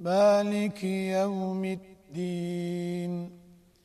مالك يوم الدين